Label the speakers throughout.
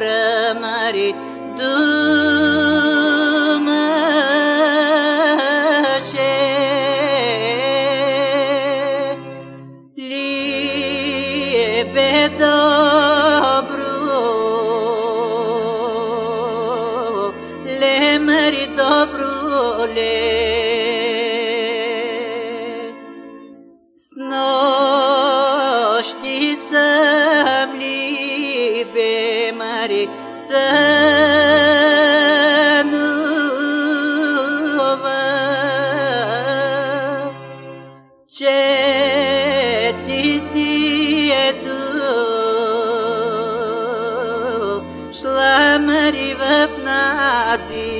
Speaker 1: vremari dumaše. Lijebe dobro, le mari dobro, le غريبة بناسي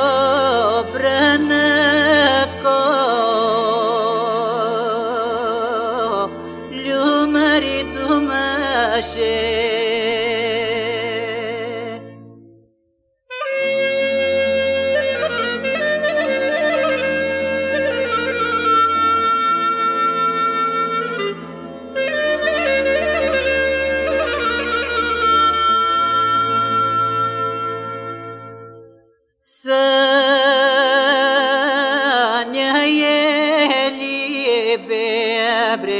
Speaker 1: Sanya e bebre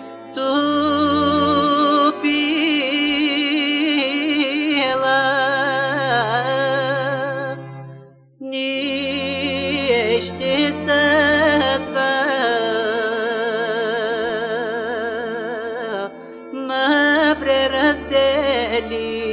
Speaker 1: Thank you.